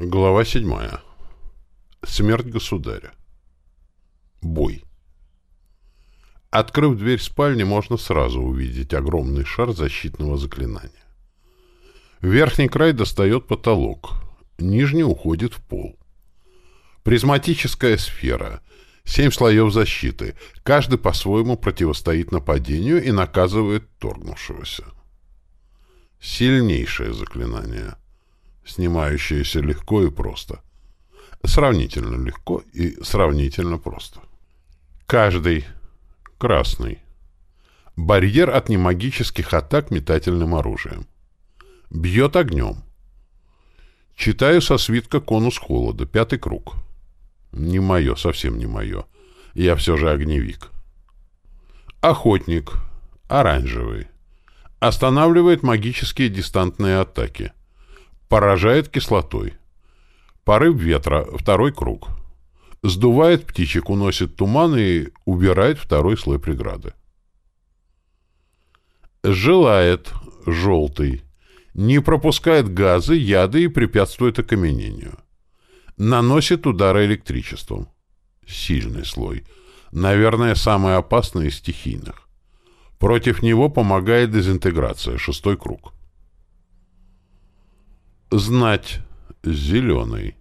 Глава седьмая. Смерть государя. Бой. Открыв дверь спальни, можно сразу увидеть огромный шар защитного заклинания. Верхний край достает потолок, нижний уходит в пол. Призматическая сфера, семь слоев защиты, каждый по-своему противостоит нападению и наказывает торгнувшегося. Сильнейшее заклинание — снимающееся легко и просто. Сравнительно легко и сравнительно просто. Каждый красный. Барьер от немагических атак метательным оружием. Бьет огнем. Читаю со свитка «Конус холода», пятый круг. Не мое, совсем не мое. Я все же огневик. Охотник. Оранжевый. Останавливает магические дистантные атаки. Поражает кислотой. Порыв ветра, второй круг. Сдувает птичек, уносит туман и убирает второй слой преграды. Желает, желтый. Не пропускает газы, яды и препятствует окаменению. Наносит удары электричеством. Сильный слой. Наверное, самый опасный из стихийных. Против него помогает дезинтеграция, шестой круг. Знать. Зеленый.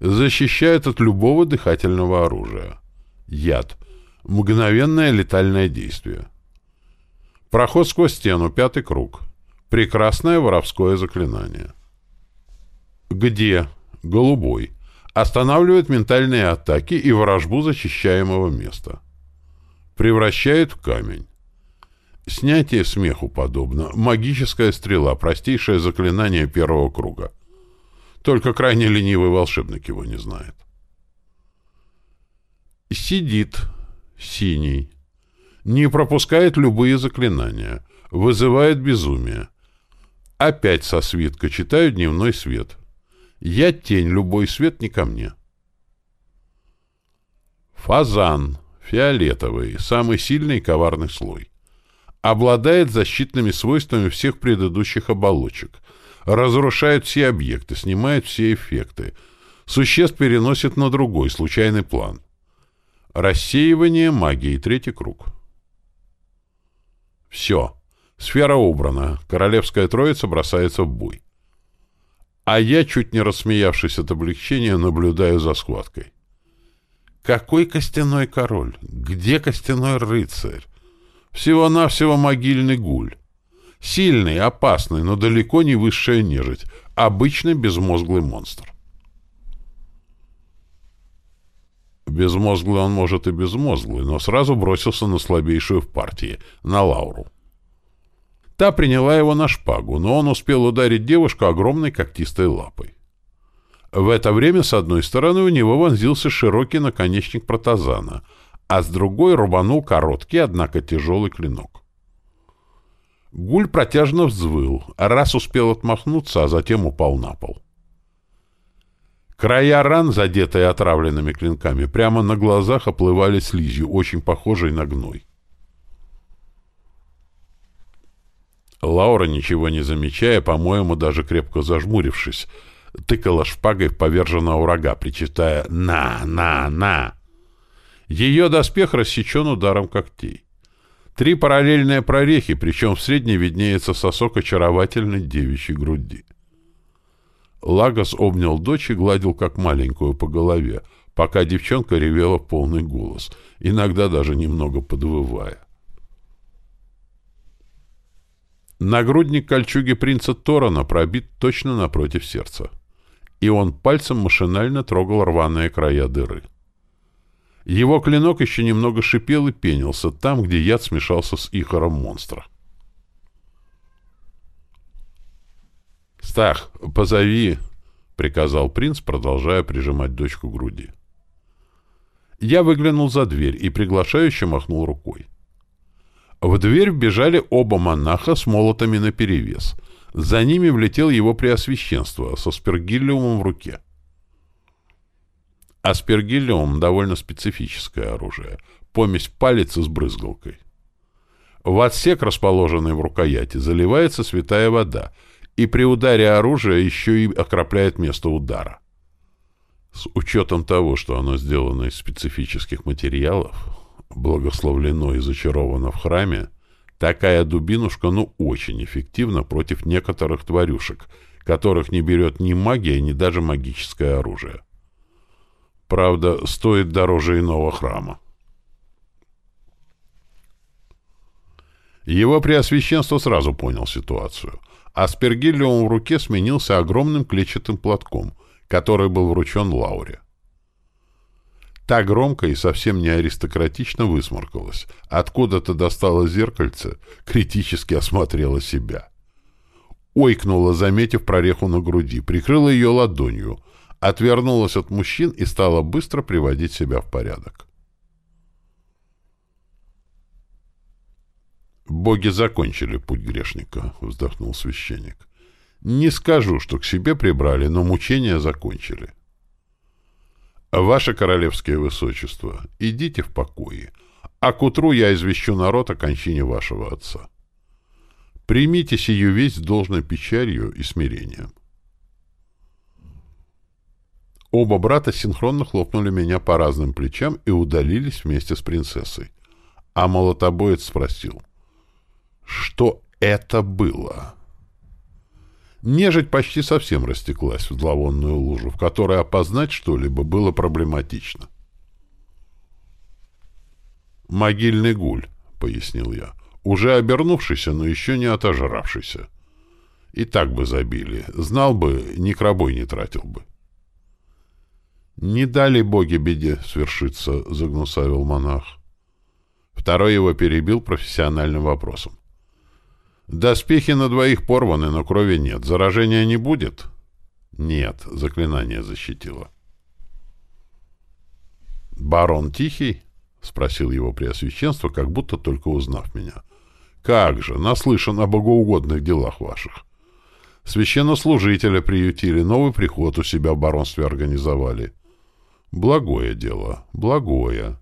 Защищает от любого дыхательного оружия. Яд. Мгновенное летальное действие. Проход сквозь стену, пятый круг. Прекрасное воровское заклинание. Где? Голубой. Останавливает ментальные атаки и ворожбу защищаемого места. Превращает в камень. Снятие смеху подобно. Магическая стрела, простейшее заклинание первого круга. Только крайне ленивый волшебник его не знает. Сидит. Синий. Не пропускает любые заклинания. Вызывает безумие. Опять со свитка читаю дневной свет. Я тень, любой свет не ко мне. Фазан. Фиолетовый. Самый сильный коварный слой обладает защитными свойствами всех предыдущих оболочек, разрушает все объекты, снимает все эффекты, существ переносит на другой, случайный план. Рассеивание магии, третий круг. Все. Сфера убрана. Королевская троица бросается в бой. А я, чуть не рассмеявшись от облегчения, наблюдаю за схваткой. Какой костяной король? Где костяной рыцарь? Всего-навсего могильный гуль. Сильный, опасный, но далеко не высшая нежить. Обычный безмозглый монстр. Безмозглый он, может, и безмозглый, но сразу бросился на слабейшую в партии, на Лауру. Та приняла его на шпагу, но он успел ударить девушку огромной когтистой лапой. В это время с одной стороны у него вонзился широкий наконечник протазана — а с другой рубанул короткий, однако тяжелый клинок. Гуль протяжно взвыл, раз успел отмахнуться, а затем упал на пол. Края ран, задетые отравленными клинками, прямо на глазах оплывали слизью, очень похожей на гной. Лаура, ничего не замечая, по-моему, даже крепко зажмурившись, тыкала шпагой в поверженного врага, причитая «На! На! На!» Ее доспех рассечен ударом когтей. Три параллельные прорехи, причем в средней виднеется сосок очаровательной девичьей груди. Лагос обнял дочь и гладил как маленькую по голове, пока девчонка ревела полный голос, иногда даже немного подвывая. Нагрудник кольчуги принца Торана пробит точно напротив сердца, и он пальцем машинально трогал рваные края дыры. Его клинок еще немного шипел и пенился там, где яд смешался с ихором монстра. «Стах, позови!» — приказал принц, продолжая прижимать дочку к груди. Я выглянул за дверь и приглашающе махнул рукой. В дверь вбежали оба монаха с молотами наперевес. За ними влетел его преосвященство со спергиллиумом в руке. Аспергиллиум — довольно специфическое оружие. Помесь палец с брызгалкой. В отсек, расположенный в рукояти, заливается святая вода, и при ударе оружия еще и окропляет место удара. С учетом того, что оно сделано из специфических материалов, благословлено и зачаровано в храме, такая дубинушка ну очень эффективна против некоторых тварюшек, которых не берет ни магия, ни даже магическое оружие. Правда, стоит дороже иного храма. Его Преосвященство сразу понял ситуацию. Аспергиллиум в руке сменился огромным клетчатым платком, который был вручен Лауре. Та громко и совсем не аристократично высморкалась. Откуда-то достала зеркальце, критически осмотрела себя. Ойкнула, заметив прореху на груди, прикрыла ее ладонью, отвернулась от мужчин и стала быстро приводить себя в порядок. «Боги закончили путь грешника», — вздохнул священник. «Не скажу, что к себе прибрали, но мучения закончили. Ваше королевское высочество, идите в покое, а к утру я извещу народ о кончине вашего отца. Примите сию весть с должной печалью и смирением». Оба брата синхронно хлопнули меня по разным плечам и удалились вместе с принцессой. А молотобоец спросил что это было. Нежить почти совсем растеклась в зловонную лужу, в которой опознать что-либо было проблематично. «Могильный гуль», — пояснил я, — «уже обернувшийся, но еще не отожравшийся. И так бы забили. Знал бы, ни крабой не тратил бы». «Не дали боги беде свершиться», — загнусавил монах. Второй его перебил профессиональным вопросом. Доспехи на двоих порваны, но крови нет. Заражения не будет? Нет, заклинание защитило. Барон Тихий? Спросил его преосвященство, как будто только узнав меня. Как же, наслышан о богоугодных делах ваших. Священнослужителя приютили, новый приход у себя в баронстве организовали. Благое дело, благое.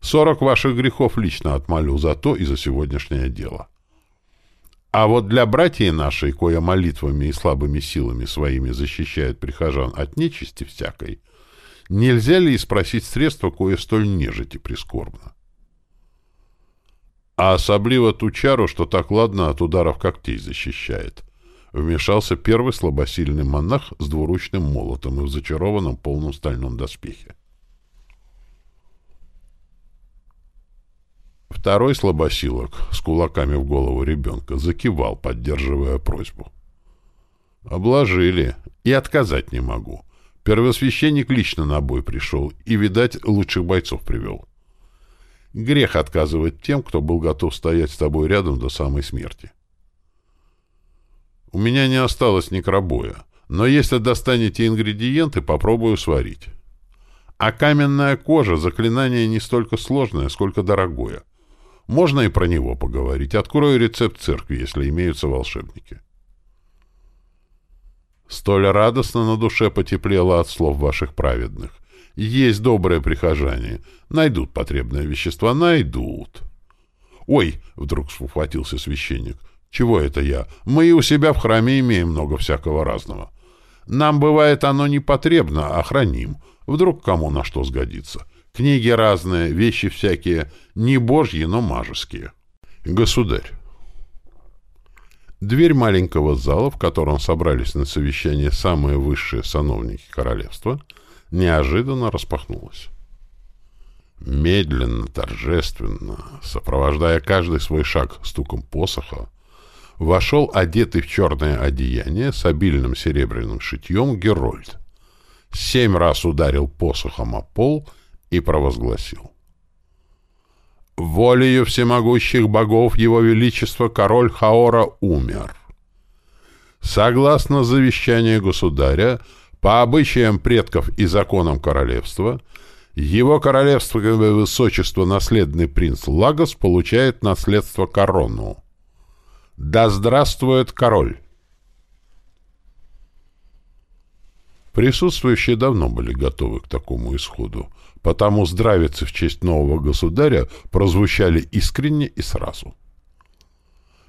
Сорок ваших грехов лично отмолю за то и за сегодняшнее дело. А вот для братьев нашей, кое молитвами и слабыми силами своими защищают прихожан от нечисти всякой, нельзя ли и спросить средства, кое столь нежити прискорбно? А особливо ту чару, что так ладно от ударов когтей защищает. Вмешался первый слабосильный монах с двуручным молотом и в зачарованном полном стальном доспехе. Второй слабосилок с кулаками в голову ребенка закивал, поддерживая просьбу. Обложили. И отказать не могу. Первосвященник лично на бой пришел и, видать, лучших бойцов привел. Грех отказывать тем, кто был готов стоять с тобой рядом до самой смерти. У меня не осталось некробоя, но если достанете ингредиенты, попробую сварить. А каменная кожа — заклинание не столько сложное, сколько дорогое. Можно и про него поговорить. Открою рецепт церкви, если имеются волшебники. Столь радостно на душе потеплело от слов ваших праведных. Есть добрые прихожане. Найдут потребные вещества, найдут. Ой, вдруг схватился священник. Чего это я? Мы и у себя в храме имеем много всякого разного. Нам, бывает, оно не потребно, а храним. Вдруг кому на что сгодится. Книги разные, вещи всякие, не божьи, но мажеские. Государь. Дверь маленького зала, в котором собрались на совещание самые высшие сановники королевства, неожиданно распахнулась. Медленно, торжественно, сопровождая каждый свой шаг стуком посоха, вошел одетый в черное одеяние с обильным серебряным шитьем Герольд. Семь раз ударил посохом о пол — и провозгласил. «Волею всемогущих богов Его Величество король Хаора умер. Согласно завещанию государя, по обычаям предков и законам королевства, его королевство высочество наследный принц Лагос получает наследство корону. Да здравствует король! Присутствующие давно были готовы к такому исходу, потому здравицы в честь нового государя прозвучали искренне и сразу.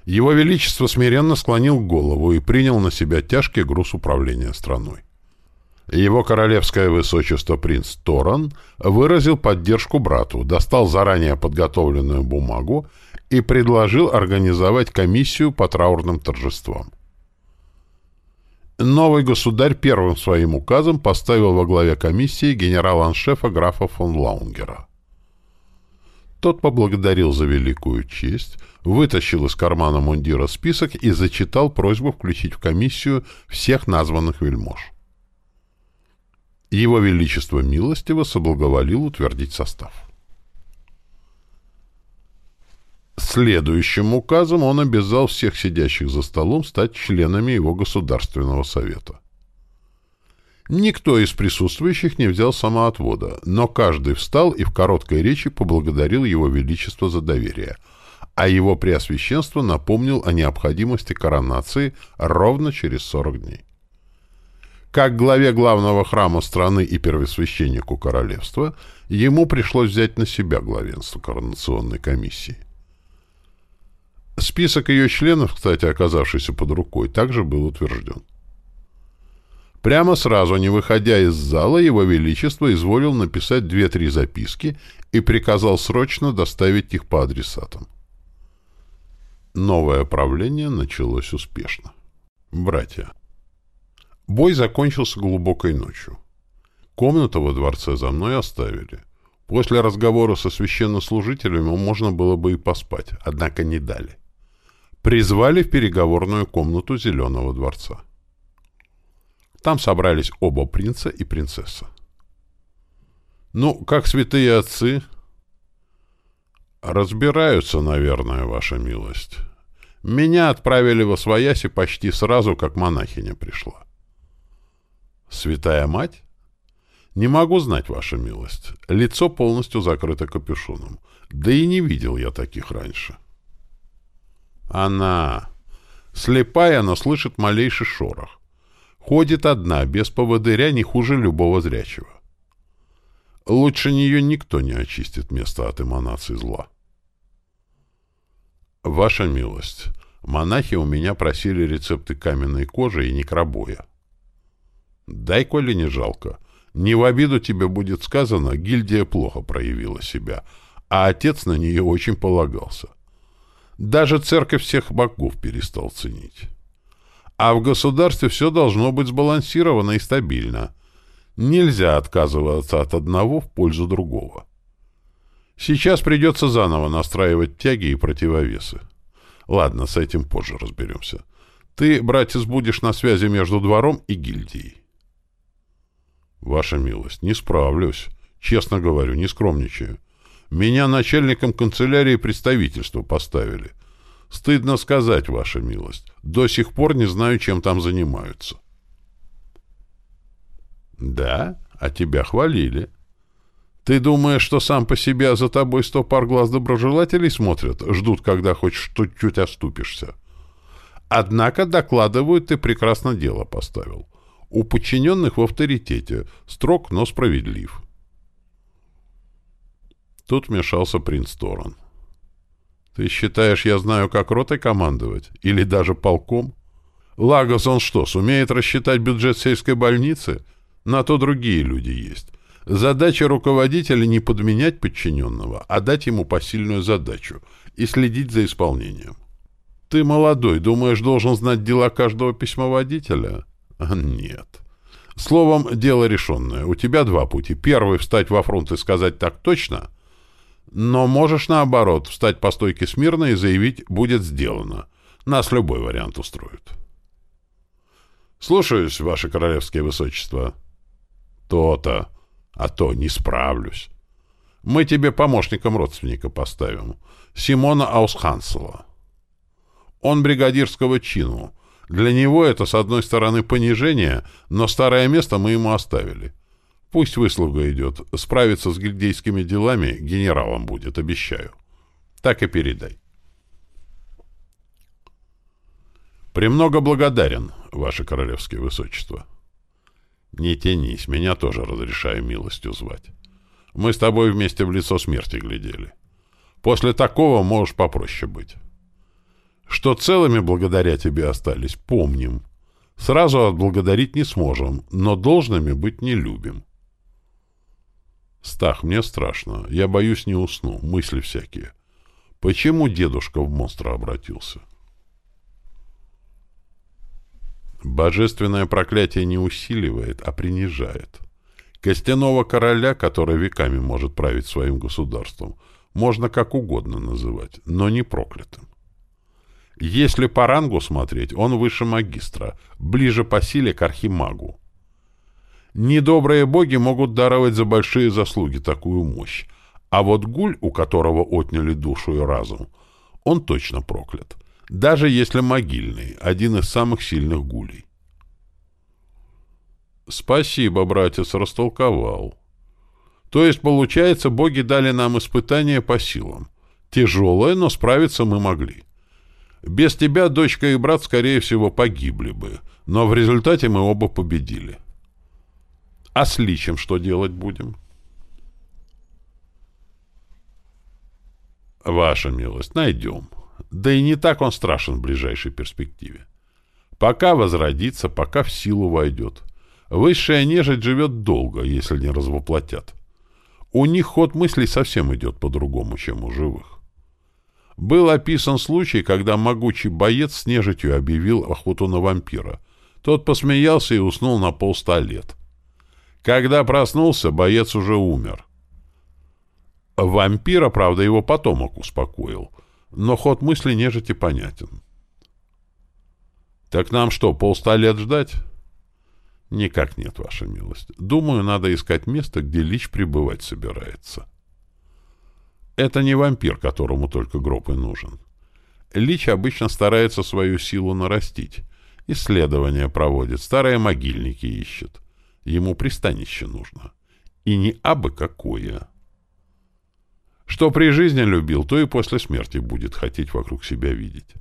Его Величество смиренно склонил голову и принял на себя тяжкий груз управления страной. Его королевское высочество принц Торан выразил поддержку брату, достал заранее подготовленную бумагу и предложил организовать комиссию по траурным торжествам. Новый государь первым своим указом поставил во главе комиссии генерала-аншефа графа фон Лаунгера. Тот поблагодарил за великую честь, вытащил из кармана мундира список и зачитал просьбу включить в комиссию всех названных вельмож. Его Величество милостиво соблаговолил утвердить состав. Следующим указом он обязал всех сидящих за столом стать членами его Государственного Совета. Никто из присутствующих не взял самоотвода, но каждый встал и в короткой речи поблагодарил его величество за доверие, а его преосвященство напомнил о необходимости коронации ровно через 40 дней. Как главе главного храма страны и первосвященнику королевства, ему пришлось взять на себя главенство коронационной комиссии. Список ее членов, кстати, оказавшийся под рукой, также был утвержден. Прямо сразу, не выходя из зала, его величество изволил написать две-три записки и приказал срочно доставить их по адресатам. Новое правление началось успешно. Братья. Бой закончился глубокой ночью. Комнату во дворце за мной оставили. После разговора со священнослужителями можно было бы и поспать, однако не дали. Призвали в переговорную комнату Зеленого дворца. Там собрались оба принца и принцесса. «Ну, как святые отцы?» «Разбираются, наверное, ваша милость. Меня отправили во свояси почти сразу, как монахиня пришла». «Святая мать?» «Не могу знать, ваша милость. Лицо полностью закрыто капюшоном. Да и не видел я таких раньше». «Она...» Слепая, но слышит малейший шорох. Ходит одна, без поводыря, не хуже любого зрячего. Лучше нее никто не очистит место от эманации зла. Ваша милость, монахи у меня просили рецепты каменной кожи и некробоя. Дай, коли не жалко. Не в обиду тебе будет сказано, гильдия плохо проявила себя, а отец на нее очень полагался. Даже церковь всех богов перестал ценить. А в государстве все должно быть сбалансировано и стабильно. Нельзя отказываться от одного в пользу другого. Сейчас придется заново настраивать тяги и противовесы. Ладно, с этим позже разберемся. Ты, братец, будешь на связи между двором и гильдией. Ваша милость, не справлюсь. Честно говорю, не скромничаю. Меня начальником канцелярии представительства поставили. Стыдно сказать, ваша милость. До сих пор не знаю, чем там занимаются. Да, а тебя хвалили. Ты думаешь, что сам по себе за тобой сто пар глаз доброжелателей смотрят, ждут, когда хоть что-чуть оступишься? Однако, докладывают, ты прекрасно дело поставил. У подчиненных в авторитете, строг, но справедлив. Тут вмешался принц Торон. Ты считаешь, я знаю, как ротой командовать? Или даже полком? Лагос он что, сумеет рассчитать бюджет сельской больницы? На то другие люди есть. Задача руководителя не подменять подчиненного, а дать ему посильную задачу и следить за исполнением. Ты молодой, думаешь, должен знать дела каждого письмоводителя? Нет. Словом, дело решенное. У тебя два пути. Первый — встать во фронт и сказать так точно — но можешь, наоборот, встать по стойке смирно и заявить «будет сделано». Нас любой вариант устроит. Слушаюсь, ваше королевское высочество. То-то. А то не справлюсь. Мы тебе помощником родственника поставим. Симона Аусхансела. Он бригадирского чину. Для него это, с одной стороны, понижение, но старое место мы ему оставили. Пусть выслуга идет. Справиться с гильдейскими делами генералом будет, обещаю. Так и передай. «Премного благодарен, ваше королевское высочество». «Не тянись, меня тоже разрешаю милостью звать. Мы с тобой вместе в лицо смерти глядели. После такого можешь попроще быть. Что целыми благодаря тебе остались, помним. Сразу отблагодарить не сможем, но должными быть не любим. Стах, мне страшно. Я боюсь не усну. Мысли всякие. Почему дедушка в монстра обратился? Божественное проклятие не усиливает, а принижает. Костяного короля, который веками может править своим государством, можно как угодно называть, но не проклятым. Если по рангу смотреть, он выше магистра, ближе по силе к архимагу. Недобрые боги могут даровать за большие заслуги такую мощь, а вот гуль, у которого отняли душу и разум, он точно проклят, даже если могильный, один из самых сильных гулей. Спасибо, братец, растолковал. То есть, получается, боги дали нам испытание по силам. Тяжелое, но справиться мы могли. Без тебя дочка и брат, скорее всего, погибли бы, но в результате мы оба победили. А с личем что делать будем? Ваша милость, найдем. Да и не так он страшен в ближайшей перспективе. Пока возродится, пока в силу войдет. Высшая нежить живет долго, если не развоплотят. У них ход мыслей совсем идет по-другому, чем у живых. Был описан случай, когда могучий боец с нежитью объявил охоту на вампира. Тот посмеялся и уснул на полста лет. Когда проснулся, боец уже умер. Вампира, правда, его потомок успокоил, но ход мысли нежити понятен. «Так нам что, полста лет ждать?» «Никак нет, ваша милость. Думаю, надо искать место, где Лич пребывать собирается». Это не вампир, которому только гроб и нужен. Лич обычно старается свою силу нарастить. Исследования проводит, старые могильники ищет. Ему пристанище нужно. И не абы какое. Что при жизни любил, то и после смерти будет хотеть вокруг себя видеть.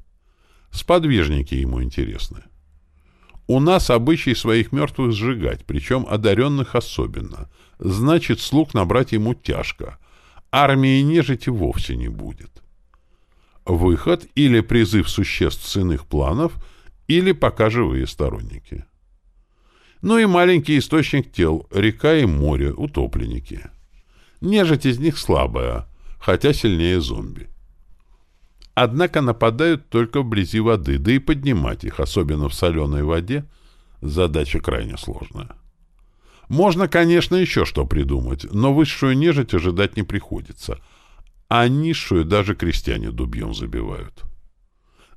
Сподвижники ему интересны. У нас обычай своих мертвых сжигать, причем одаренных особенно. Значит, слуг набрать ему тяжко — армии нежити вовсе не будет. Выход или призыв существ с иных планов, или пока живые сторонники. Ну и маленький источник тел, река и море, утопленники. Нежить из них слабая, хотя сильнее зомби. Однако нападают только вблизи воды, да и поднимать их, особенно в соленой воде, задача крайне сложная. Можно, конечно, еще что придумать, но высшую нежить ожидать не приходится. А низшую даже крестьяне дубьем забивают.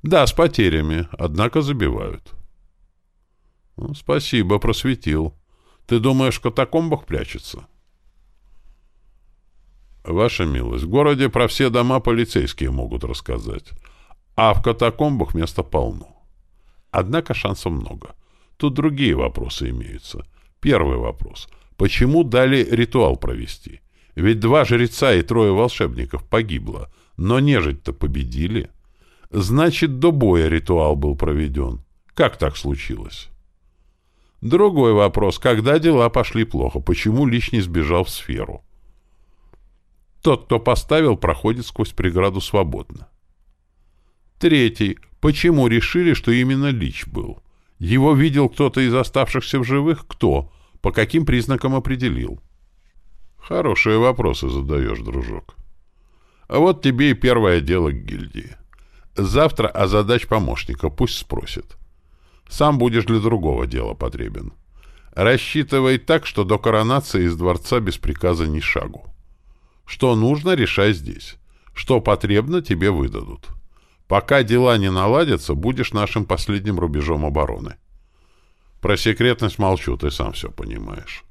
Да, с потерями, однако забивают. Ну, спасибо, просветил. Ты думаешь, в катакомбах прячется? Ваша милость, в городе про все дома полицейские могут рассказать. А в катакомбах места полно. Однако шансов много. Тут другие вопросы имеются. Первый вопрос. Почему дали ритуал провести? Ведь два жреца и трое волшебников погибло, но нежить-то победили. Значит, до боя ритуал был проведен. Как так случилось? Другой вопрос. Когда дела пошли плохо? Почему лишний сбежал в сферу? Тот, кто поставил, проходит сквозь преграду свободно. Третий. Почему решили, что именно Лич был? Его видел кто-то из оставшихся в живых? Кто? По каким признакам определил? Хорошие вопросы задаешь, дружок. А вот тебе и первое дело к гильдии. Завтра о задач помощника пусть спросит. Сам будешь для другого дела потребен. Рассчитывай так, что до коронации из дворца без приказа ни шагу. Что нужно, решай здесь. Что потребно, тебе выдадут. Пока дела не наладятся, будешь нашим последним рубежом обороны. Про секретность молчу, ты сам все понимаешь.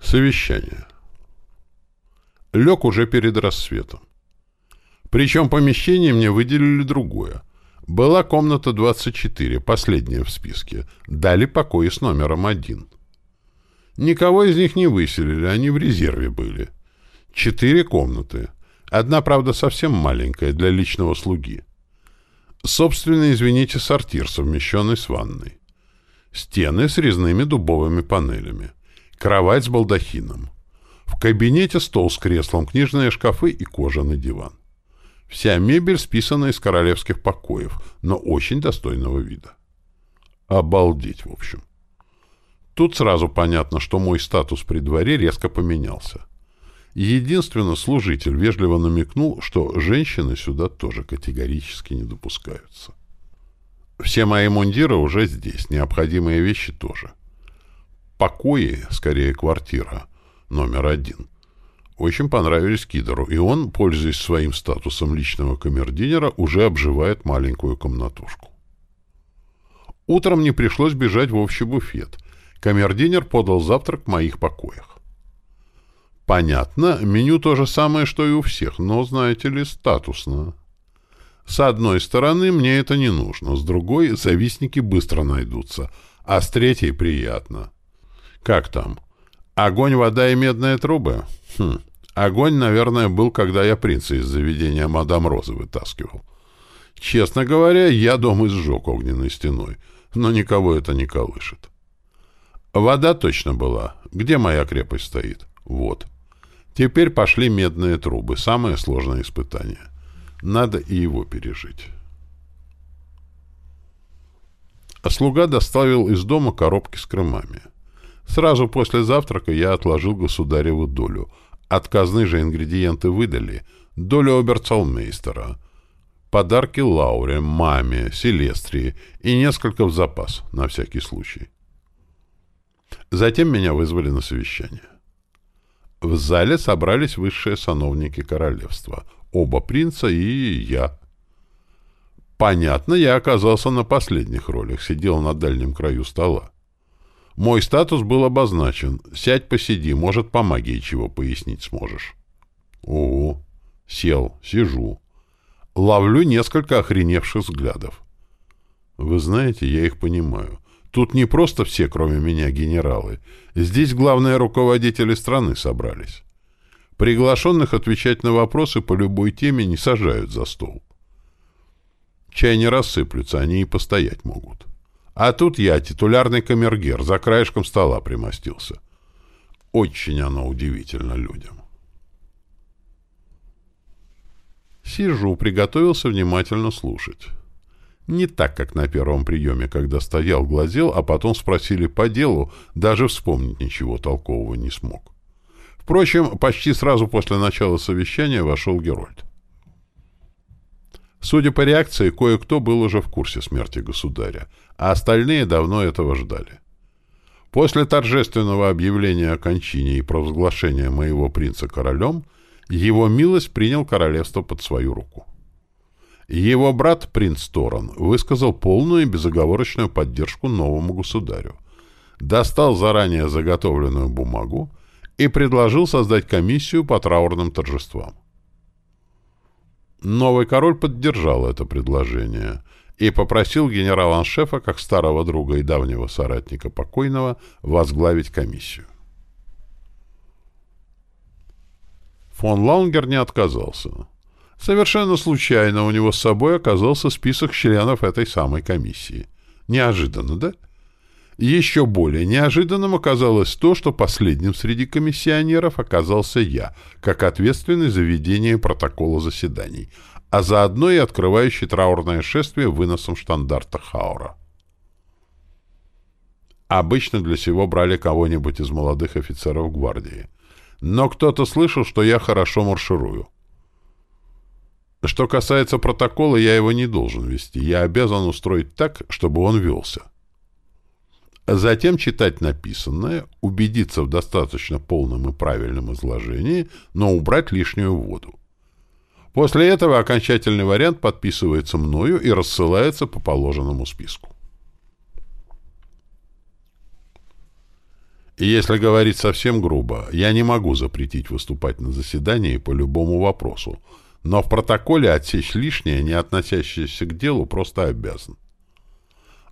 Совещание. Лег уже перед рассветом. Причем помещение мне выделили другое. Была комната 24, последняя в списке. Дали покои с номером один. Никого из них не выселили, они в резерве были. Четыре комнаты. Одна, правда, совсем маленькая, для личного слуги. Собственно, извините, сортир, совмещенный с ванной. Стены с резными дубовыми панелями. Кровать с балдахином. В кабинете стол с креслом, книжные шкафы и кожаный диван. Вся мебель списана из королевских покоев, но очень достойного вида. Обалдеть, в общем. Тут сразу понятно, что мой статус при дворе резко поменялся. Единственно, служитель вежливо намекнул, что женщины сюда тоже категорически не допускаются. Все мои мундиры уже здесь, необходимые вещи тоже. Покои, скорее квартира, номер один. Очень понравились Кидору, и он, пользуясь своим статусом личного камердинера, уже обживает маленькую комнатушку. Утром не пришлось бежать в общий буфет. Камердинер подал завтрак в моих покоях. Понятно, меню то же самое, что и у всех, но, знаете ли, статусно. С одной стороны, мне это не нужно, с другой, завистники быстро найдутся, а с третьей приятно. Как там? Огонь, вода и медные трубы? Хм, огонь, наверное, был, когда я принца из заведения мадам Розы вытаскивал. Честно говоря, я дом изжег огненной стеной, но никого это не колышет. Вода точно была. Где моя крепость стоит? Вот. Теперь пошли медные трубы. Самое сложное испытание. Надо и его пережить. А слуга доставил из дома коробки с крымами. Сразу после завтрака я отложил государеву долю. От казны же ингредиенты выдали. Долю оберцалмейстера. Подарки Лауре, маме, Селестрии и несколько в запас, на всякий случай. Затем меня вызвали на совещание. В зале собрались высшие сановники королевства — оба принца и я. Понятно, я оказался на последних ролях, сидел на дальнем краю стола. Мой статус был обозначен. Сядь, посиди, может, по магии чего пояснить сможешь. Ого, сел, сижу. Ловлю несколько охреневших взглядов. Вы знаете, я их понимаю. Тут не просто все, кроме меня, генералы. Здесь главные руководители страны собрались. Приглашенных отвечать на вопросы по любой теме не сажают за стол. Чай не рассыплются, они и постоять могут. А тут я, титулярный камергер, за краешком стола примостился. Очень оно удивительно людям. Сижу, приготовился внимательно слушать. Не так, как на первом приеме, когда стоял, глазел, а потом спросили по делу, даже вспомнить ничего толкового не смог. Впрочем, почти сразу после начала совещания вошел Герольд. Судя по реакции, кое-кто был уже в курсе смерти государя, а остальные давно этого ждали. После торжественного объявления о кончине и провозглашения моего принца королем, его милость принял королевство под свою руку. Его брат, принц Торон, высказал полную и безоговорочную поддержку новому государю, достал заранее заготовленную бумагу, и предложил создать комиссию по траурным торжествам. Новый король поддержал это предложение и попросил генерала-аншефа, как старого друга и давнего соратника покойного, возглавить комиссию. Фон Лаунгер не отказался. Совершенно случайно у него с собой оказался список членов этой самой комиссии. Неожиданно, да? — еще более неожиданным оказалось то, что последним среди комиссионеров оказался я, как ответственный за ведение протокола заседаний, а заодно и открывающий траурное шествие выносом штандарта Хаура. Обычно для сего брали кого-нибудь из молодых офицеров гвардии. Но кто-то слышал, что я хорошо марширую. Что касается протокола, я его не должен вести. Я обязан устроить так, чтобы он велся. Затем читать написанное, убедиться в достаточно полном и правильном изложении, но убрать лишнюю воду. После этого окончательный вариант подписывается мною и рассылается по положенному списку. И если говорить совсем грубо, я не могу запретить выступать на заседании по любому вопросу, но в протоколе отсечь лишнее, не относящееся к делу, просто обязан.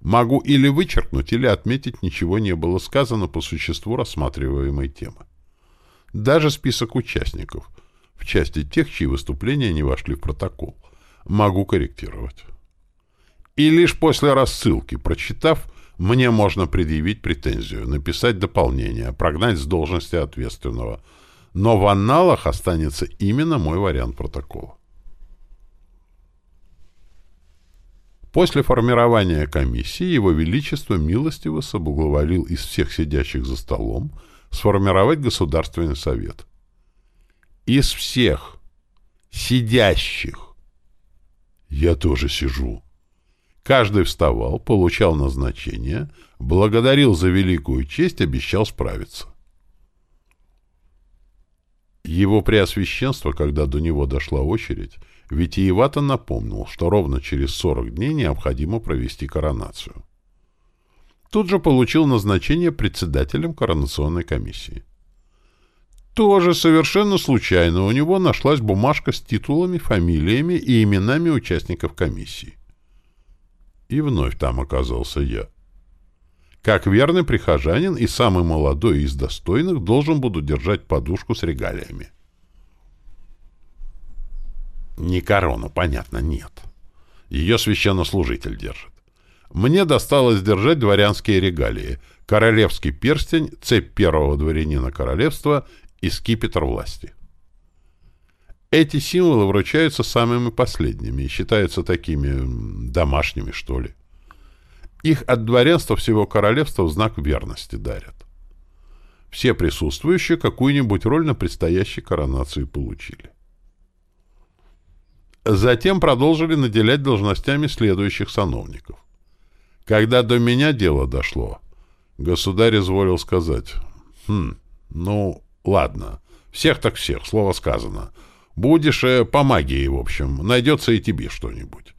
Могу или вычеркнуть, или отметить ничего не было сказано по существу рассматриваемой темы. Даже список участников, в части тех, чьи выступления не вошли в протокол, могу корректировать. И лишь после рассылки, прочитав, мне можно предъявить претензию, написать дополнение, прогнать с должности ответственного. Но в анналах останется именно мой вариант протокола. После формирования комиссии Его Величество милостиво соблаговолил из всех сидящих за столом сформировать Государственный Совет. Из всех сидящих. Я тоже сижу. Каждый вставал, получал назначение, благодарил за великую честь, обещал справиться. Его преосвященство, когда до него дошла очередь, витиевато напомнил, что ровно через 40 дней необходимо провести коронацию. Тут же получил назначение председателем коронационной комиссии. Тоже совершенно случайно у него нашлась бумажка с титулами, фамилиями и именами участников комиссии. И вновь там оказался я. Как верный прихожанин и самый молодой из достойных должен буду держать подушку с регалиями. Не корону, понятно, нет. Ее священнослужитель держит. Мне досталось держать дворянские регалии, королевский перстень, цепь первого дворянина королевства и скипетр власти. Эти символы вручаются самыми последними и считаются такими домашними, что ли. Их от дворянства всего королевства в знак верности дарят. Все присутствующие какую-нибудь роль на предстоящей коронации получили. Затем продолжили наделять должностями следующих сановников. Когда до меня дело дошло, государь изволил сказать, «Хм, ну, ладно, всех так всех, слово сказано. Будешь э, по магии, в общем, найдется и тебе что-нибудь.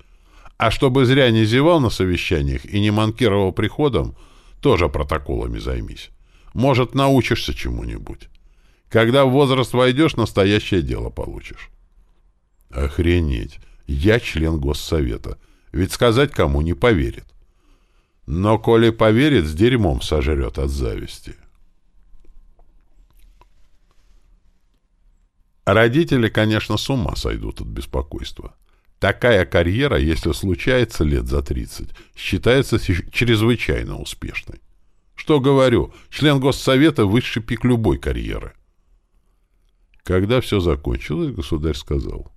А чтобы зря не зевал на совещаниях и не манкировал приходом, тоже протоколами займись. Может, научишься чему-нибудь. Когда в возраст войдешь, настоящее дело получишь. Охренеть! Я член Госсовета. Ведь сказать кому не поверит. Но коли поверит, с дерьмом сожрет от зависти. Родители, конечно, с ума сойдут от беспокойства. Такая карьера, если случается лет за 30, считается чрезвычайно успешной. Что говорю, член Госсовета — высший пик любой карьеры. Когда все закончилось, государь сказал.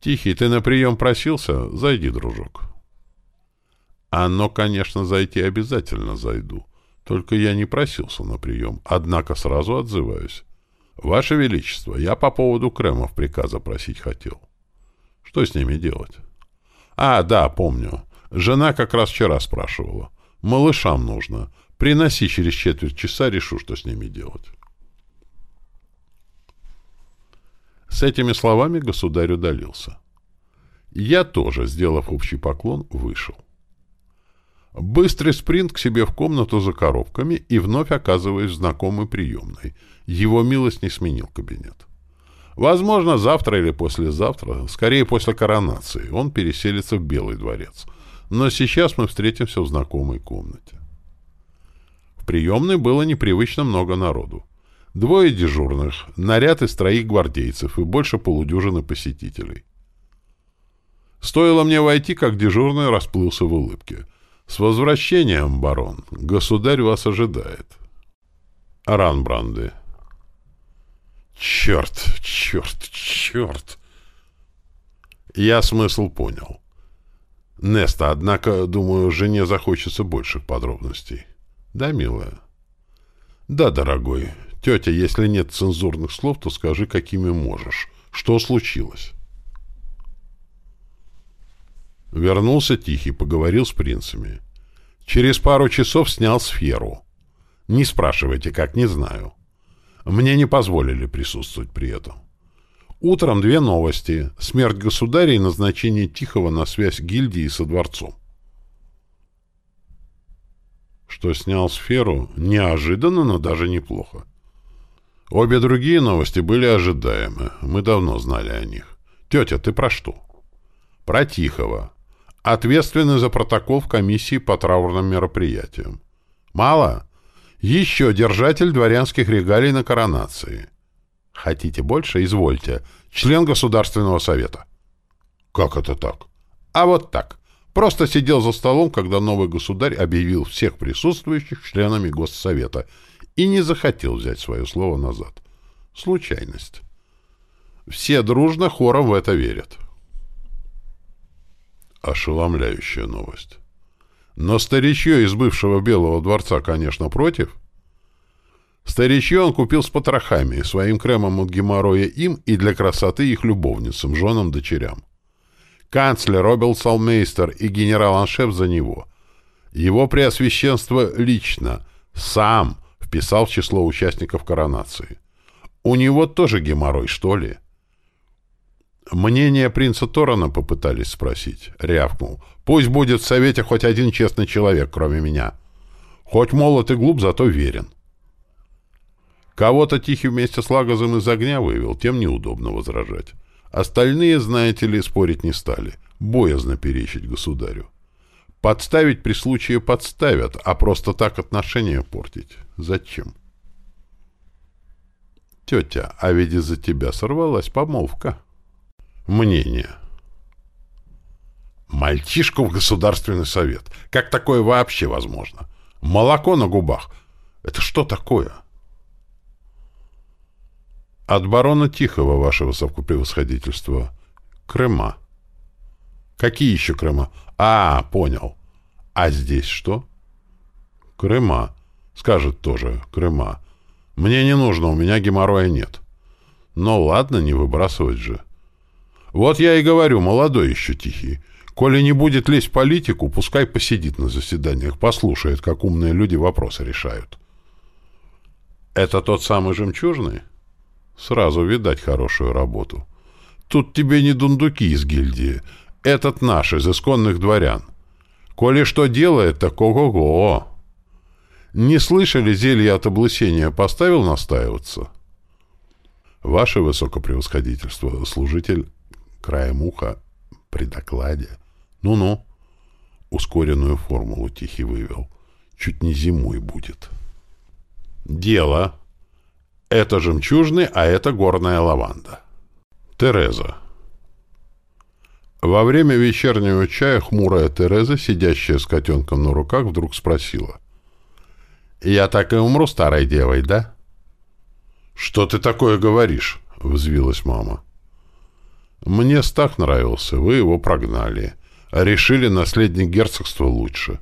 «Тихий, ты на прием просился? Зайди, дружок». «Оно, конечно, зайти обязательно зайду. Только я не просился на прием, однако сразу отзываюсь. Ваше Величество, я по поводу кремов приказа просить хотел». Что с ними делать? А, да, помню. Жена как раз вчера спрашивала. Малышам нужно. Приноси через четверть часа, решу, что с ними делать. С этими словами государь удалился. Я тоже, сделав общий поклон, вышел. Быстрый спринт к себе в комнату за коробками и вновь оказываюсь в знакомой приемной. Его милость не сменил кабинет. Возможно, завтра или послезавтра, скорее после коронации, он переселится в Белый дворец. Но сейчас мы встретимся в знакомой комнате. В приемной было непривычно много народу. Двое дежурных, наряд из троих гвардейцев и больше полудюжины посетителей. Стоило мне войти, как дежурный расплылся в улыбке. «С возвращением, барон! Государь вас ожидает!» Ранбранды Черт, черт, черт. Я смысл понял. Неста, однако, думаю, жене захочется больших подробностей. Да, милая? Да, дорогой. Тетя, если нет цензурных слов, то скажи, какими можешь. Что случилось? Вернулся Тихий, поговорил с принцами. Через пару часов снял сферу. Не спрашивайте, как, не знаю. Мне не позволили присутствовать при этом. Утром две новости. Смерть государя и назначение Тихого на связь гильдии со дворцом. Что снял сферу, неожиданно, но даже неплохо. Обе другие новости были ожидаемы. Мы давно знали о них. Тетя, ты про что? Про Тихого. Ответственный за протокол в комиссии по траурным мероприятиям. Мало? Еще держатель дворянских регалий на коронации. Хотите больше? Извольте. Член Государственного совета. Как это так? А вот так. Просто сидел за столом, когда новый государь объявил всех присутствующих членами Госсовета и не захотел взять свое слово назад. Случайность. Все дружно хором в это верят. Ошеломляющая новость. Но старичье из бывшего Белого дворца, конечно, против. Старичье он купил с потрохами, своим кремом от геморроя им и для красоты их любовницам, женам, дочерям. Канцлер Робел Салмейстер и генерал-аншеф за него. Его преосвященство лично, сам, вписал в число участников коронации. У него тоже геморрой, что ли? Мнение принца Торана попытались спросить. Рявкнул. Пусть будет в совете хоть один честный человек, кроме меня. Хоть молод и глуп, зато верен. Кого-то Тихий вместе с Лагозом из огня вывел, тем неудобно возражать. Остальные, знаете ли, спорить не стали. Боязно перечить государю. Подставить при случае подставят, а просто так отношения портить. Зачем? Тетя, а ведь из-за тебя сорвалась помолвка. Мнение. Мальчишку в Государственный совет. Как такое вообще возможно? Молоко на губах. Это что такое? От барона Тихого, ваше высокопревосходительство. Крыма. Какие еще Крыма? А, понял. А здесь что? Крыма. Скажет тоже Крыма. Мне не нужно, у меня геморроя нет. Но ладно, не выбрасывать же. Вот я и говорю, молодой еще тихий. Коли не будет лезть в политику, пускай посидит на заседаниях, послушает, как умные люди вопросы решают. Это тот самый жемчужный? Сразу видать хорошую работу. Тут тебе не дундуки из гильдии. Этот наш, из исконных дворян. Коли что делает, так ого-го. Не слышали, зелье от облысения поставил настаиваться? Ваше высокопревосходительство, служитель краем уха при докладе. Ну-ну. Ускоренную формулу Тихий вывел. Чуть не зимой будет. Дело. Это жемчужный, а это горная лаванда. Тереза. Во время вечернего чая хмурая Тереза, сидящая с котенком на руках, вдруг спросила. «Я так и умру старой девой, да?» «Что ты такое говоришь?» — взвилась мама. «Мне Стах нравился, вы его прогнали, решили наследник герцогства лучше.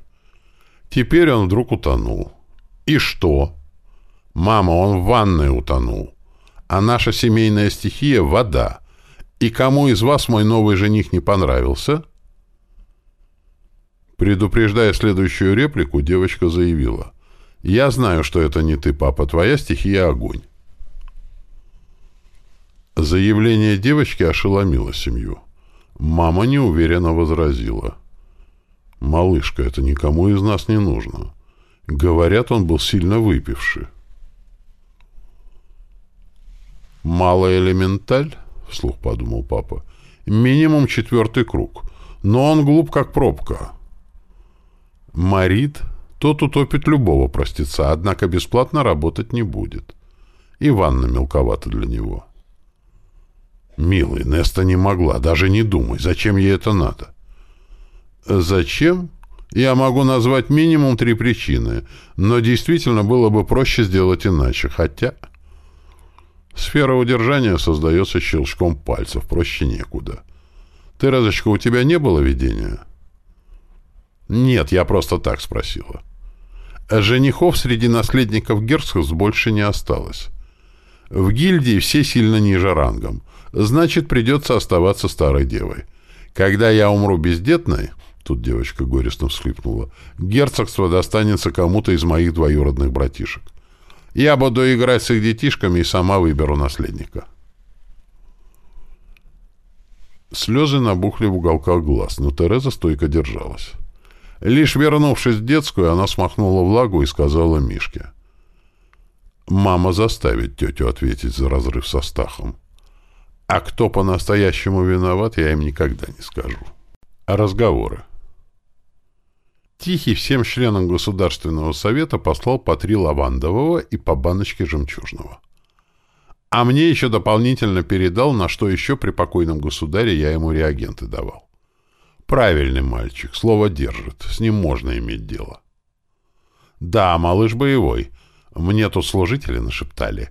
Теперь он вдруг утонул. И что?» «Мама, он в ванной утонул. А наша семейная стихия — вода. И кому из вас мой новый жених не понравился?» Предупреждая следующую реплику, девочка заявила. «Я знаю, что это не ты, папа. Твоя стихия — огонь». Заявление девочки ошеломило семью. Мама неуверенно возразила. «Малышка, это никому из нас не нужно. Говорят, он был сильно выпивший». «Малоэлементаль?» — вслух подумал папа. «Минимум четвертый круг. Но он глуп, как пробка». «Марит, тот утопит любого простеца, однако бесплатно работать не будет. И ванна мелковата для него». «Милый, Неста не могла, даже не думай, зачем ей это надо?» «Зачем?» Я могу назвать минимум три причины, но действительно было бы проще сделать иначе, хотя... Сфера удержания создается щелчком пальцев, проще некуда. Ты, Розочка, у тебя не было видения? Нет, я просто так спросила. Женихов среди наследников герцогств больше не осталось. В гильдии все сильно ниже рангом. Значит, придется оставаться старой девой. Когда я умру бездетной, тут девочка горестно всхлипнула, герцогство достанется кому-то из моих двоюродных братишек. Я буду играть с их детишками и сама выберу наследника. Слезы набухли в уголках глаз, но Тереза стойко держалась. Лишь вернувшись в детскую, она смахнула влагу и сказала Мишке. «Мама заставит тетю ответить за разрыв со Стахом. А кто по-настоящему виноват, я им никогда не скажу. Разговоры?» Тихий всем членам Государственного совета послал по три лавандового и по баночке жемчужного. А мне еще дополнительно передал, на что еще при покойном государе я ему реагенты давал. Правильный мальчик, слово держит, с ним можно иметь дело. Да, малыш боевой. Мне тут служители нашептали.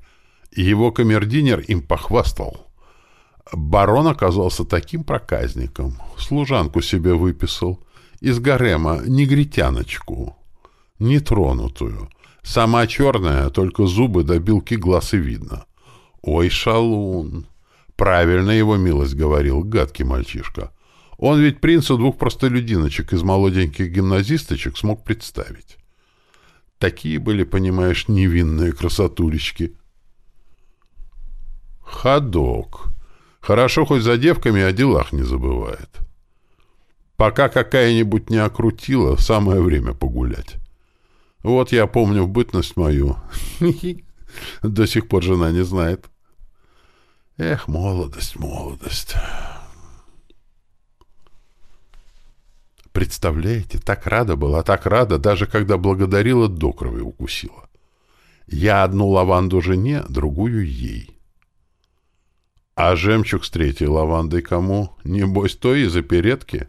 Его камердинер им похвастал. Барон оказался таким проказником. Служанку себе выписал. Из гарема негритяночку. Нетронутую. Сама черная, только зубы до белки глаз и видно. Ой, шалун! Правильно его милость говорил, гадкий мальчишка. Он ведь принцу двух простолюдиночек из молоденьких гимназисточек смог представить. Такие были, понимаешь, невинные красотулечки. Ходок. Хорошо хоть за девками о делах не забывает. Пока какая-нибудь не окрутила, самое время погулять. Вот я помню бытность мою. До сих пор жена не знает. Эх, молодость, молодость. Представляете, так рада была, так рада, даже когда благодарила, до крови укусила. Я одну лаванду жене, другую ей. А жемчуг с третьей лавандой кому? Небось, то из оперетки?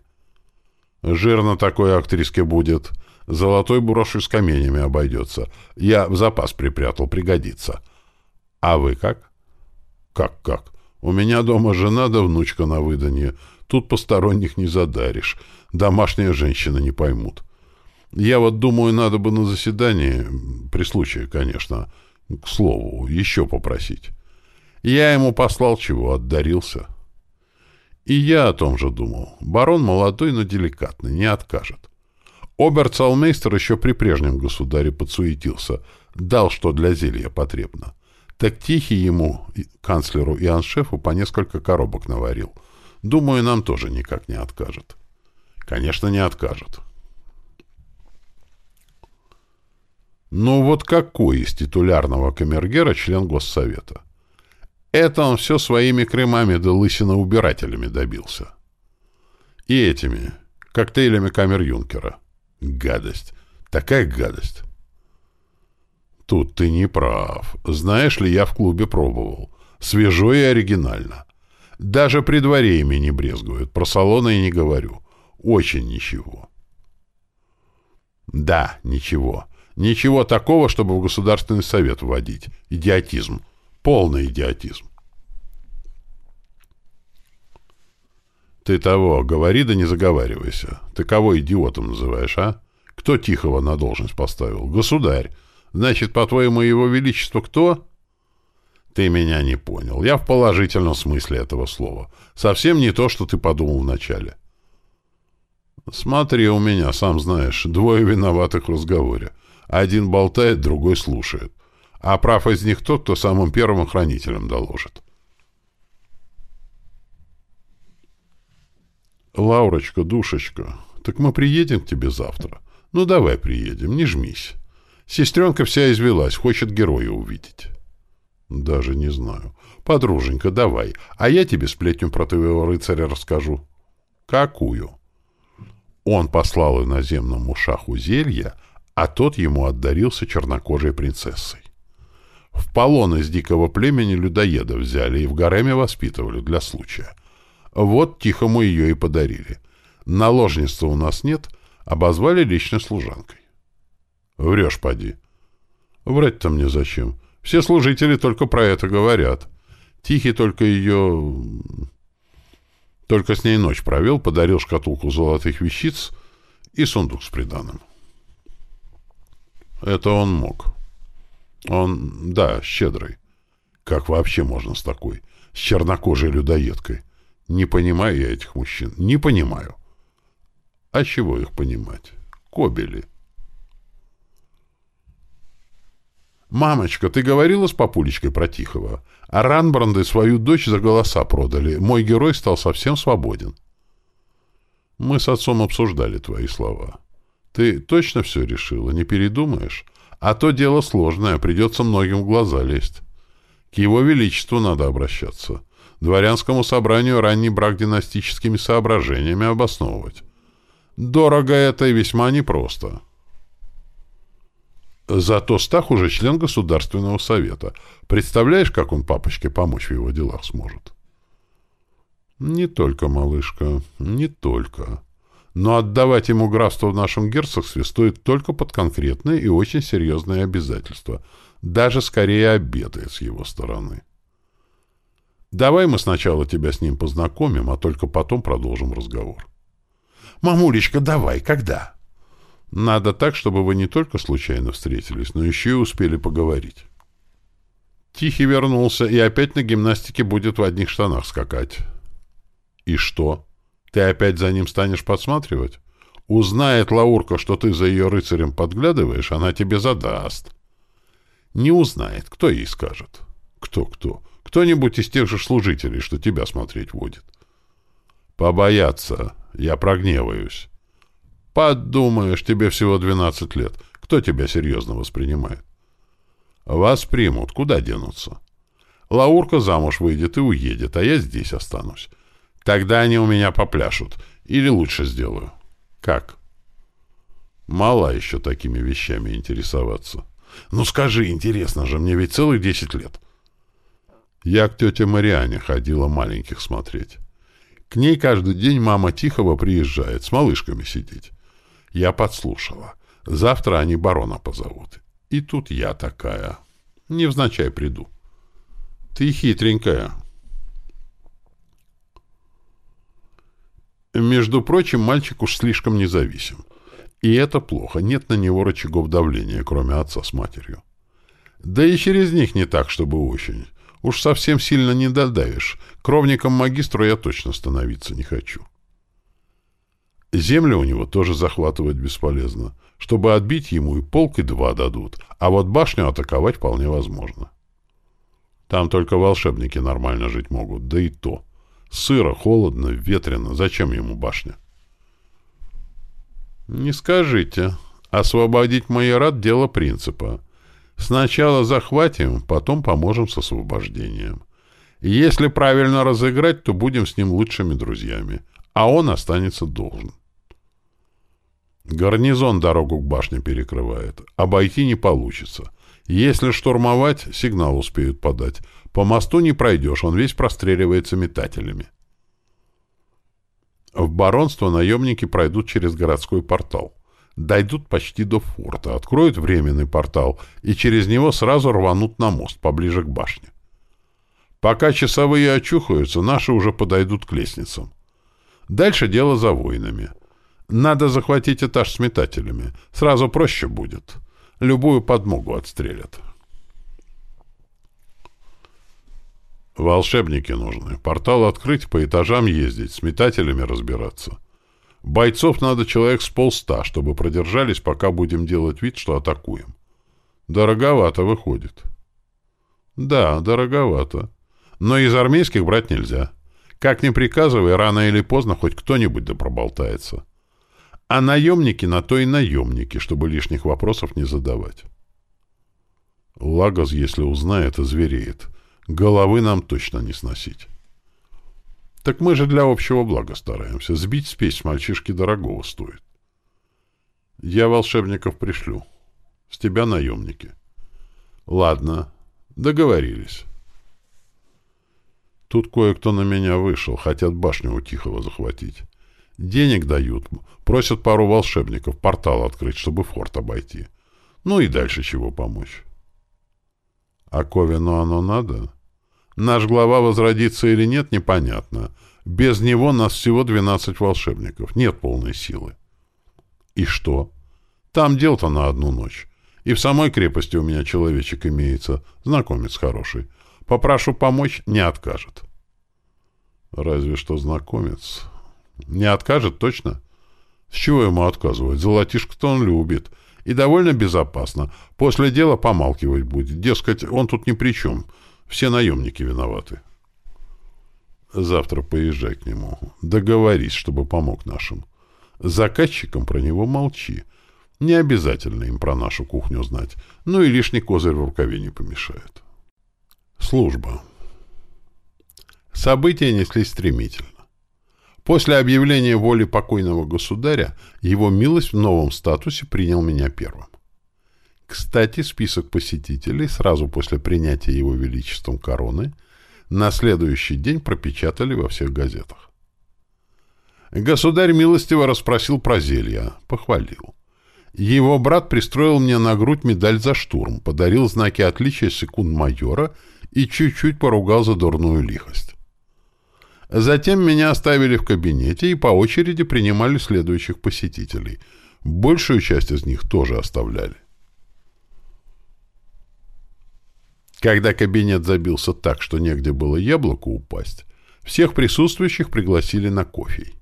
Жирно такой актриске будет. Золотой брошью с каменями обойдется. Я в запас припрятал, пригодится. А вы как? Как-как? У меня дома жена да внучка на выданье. Тут посторонних не задаришь. Домашние женщины не поймут. Я вот думаю, надо бы на заседании, при случае, конечно, к слову, еще попросить. Я ему послал чего, отдарился. И я о том же думал. Барон молодой, но деликатный, не откажет. Оберцалмейстер еще при прежнем государе подсуетился, дал, что для зелья потребно. Так Тихий ему, канцлеру и аншефу, по несколько коробок наварил. Думаю, нам тоже никак не откажет. Конечно, не откажет. Ну вот какой из титулярного камергера член Госсовета? Это он все своими кремами да лысиноубирателями добился. И этими, коктейлями камер-юнкера. Гадость. Такая гадость. Тут ты не прав. Знаешь ли, я в клубе пробовал. Свежо и оригинально. Даже при дворе ими не брезгуют. Про салоны и не говорю. Очень ничего. Да, ничего. Ничего такого, чтобы в Государственный совет вводить. Идиотизм. Полный идиотизм. Ты того, говори да не заговаривайся. Ты кого идиотом называешь, а? Кто Тихого на должность поставил? Государь. Значит, по-твоему, его величество кто? Ты меня не понял. Я в положительном смысле этого слова. Совсем не то, что ты подумал вначале. Смотри у меня, сам знаешь, двое виноватых в разговоре. Один болтает, другой слушает. А прав из них тот, кто самым первым хранителем доложит. Лаурочка, душечка, так мы приедем к тебе завтра. Ну, давай приедем, не жмись. Сестренка вся извелась, хочет героя увидеть. Даже не знаю. Подруженька, давай, а я тебе сплетню про твоего рыцаря расскажу. Какую? Он послал иноземному шаху зелья, а тот ему отдарился чернокожей принцессой. В полон из дикого племени людоеда взяли и в гареме воспитывали для случая. Вот тихому ее и подарили. Наложницы у нас нет, обозвали личной служанкой. Врешь, поди. Врать-то мне зачем? Все служители только про это говорят. Тихий только ее только с ней ночь провел, подарил шкатулку золотых вещиц и сундук с приданым. Это он мог. Он, да, щедрый. Как вообще можно с такой? С чернокожей людоедкой. Не понимаю я этих мужчин. Не понимаю. А чего их понимать? Кобели. «Мамочка, ты говорила с папулечкой про Тихого? А Ранбранды свою дочь за голоса продали. Мой герой стал совсем свободен». «Мы с отцом обсуждали твои слова. Ты точно все решила? Не передумаешь? А то дело сложное, придется многим в глаза лезть. К его величеству надо обращаться. Дворянскому собранию ранний брак династическими соображениями обосновывать. Дорого это и весьма непросто». Зато Стах уже член Государственного совета. Представляешь, как он папочке помочь в его делах сможет? Не только, малышка, не только. Но отдавать ему графство в нашем герцогстве стоит только под конкретные и очень серьезные обязательства. Даже скорее обеты с его стороны. Давай мы сначала тебя с ним познакомим, а только потом продолжим разговор. Мамулечка, давай, когда? Надо так, чтобы вы не только случайно встретились, но еще и успели поговорить. Тихий вернулся и опять на гимнастике будет в одних штанах скакать. И что? Ты опять за ним станешь подсматривать? Узнает Лаурка, что ты за ее рыцарем подглядываешь, она тебе задаст. Не узнает. Кто ей скажет? Кто-кто? Кто-нибудь из тех же служителей, что тебя смотреть водит. Побояться. Я прогневаюсь. Подумаешь, тебе всего 12 лет. Кто тебя серьезно воспринимает? Вас примут. Куда денутся? Лаурка замуж выйдет и уедет, а я здесь останусь. Тогда они у меня попляшут. Или лучше сделаю. Как? Мало еще такими вещами интересоваться. Ну скажи, интересно же, мне ведь целых десять лет. Я к тете Мариане ходила маленьких смотреть. К ней каждый день мама Тихого приезжает, с малышками сидеть. Я подслушала. Завтра они барона позовут. И тут я такая. Невзначай приду. Ты хитренькая. Между прочим, мальчик уж слишком независим. И это плохо, нет на него рычагов давления, кроме отца с матерью. Да и через них не так, чтобы очень. Уж совсем сильно не додавишь. Кровником магистру я точно становиться не хочу. Землю у него тоже захватывать бесполезно. Чтобы отбить ему и полк, и два дадут. А вот башню атаковать вполне возможно. Там только волшебники нормально жить могут, да и то. Сыро, холодно, ветрено. Зачем ему башня? Не скажите. Освободить майорат — дело принципа. Сначала захватим, потом поможем с освобождением. если правильно разыграть, то будем с ним лучшими друзьями, а он останется должен. Гарнизон дорогу к башне перекрывает. Обойти не получится. Если штурмовать, сигнал успеют подать. По мосту не пройдешь, он весь простреливается метателями. В баронство наемники пройдут через городской портал дойдут почти до форта, откроют временный портал и через него сразу рванут на мост, поближе к башне. Пока часовые очухаются, наши уже подойдут к лестницам. Дальше дело за воинами. Надо захватить этаж с метателями. Сразу проще будет. Любую подмогу отстрелят. Волшебники нужны. Портал открыть, по этажам ездить, с метателями разбираться. Бойцов надо человек с полста, чтобы продержались, пока будем делать вид, что атакуем. Дороговато выходит. Да, дороговато. Но из армейских брать нельзя. Как ни приказывай, рано или поздно хоть кто-нибудь да проболтается. А наемники на то и наемники, чтобы лишних вопросов не задавать. Лагос, если узнает, озвереет. Головы нам точно не сносить. Так мы же для общего блага стараемся. Сбить спесь мальчишки дорогого стоит. Я волшебников пришлю. С тебя наемники. Ладно, договорились. Тут кое-кто на меня вышел, хотят башню у Тихого захватить. Денег дают, просят пару волшебников портал открыть, чтобы форт обойти. Ну и дальше чего помочь. А Ковину оно надо? Наш глава возродится или нет, непонятно. Без него нас всего 12 волшебников. Нет полной силы. И что? Там дел-то на одну ночь. И в самой крепости у меня человечек имеется. Знакомец хороший. Попрошу помочь, не откажет. Разве что знакомец. Не откажет точно? С чего ему отказывать? Золотишко-то он любит. И довольно безопасно. После дела помалкивать будет. Дескать, он тут ни при чем. — все наемники виноваты. Завтра поезжай к нему. Договорись, чтобы помог нашим. Заказчикам про него молчи. Не обязательно им про нашу кухню знать. Ну и лишний козырь в рукаве не помешает. Служба. События неслись стремительно. После объявления воли покойного государя его милость в новом статусе принял меня первым. Кстати, список посетителей сразу после принятия его величеством короны на следующий день пропечатали во всех газетах. Государь милостиво расспросил про зелья, похвалил. Его брат пристроил мне на грудь медаль за штурм, подарил знаки отличия секунд майора и чуть-чуть поругал за дурную лихость. Затем меня оставили в кабинете и по очереди принимали следующих посетителей. Большую часть из них тоже оставляли. Когда кабинет забился так, что негде было яблоку упасть, всех присутствующих пригласили на кофе.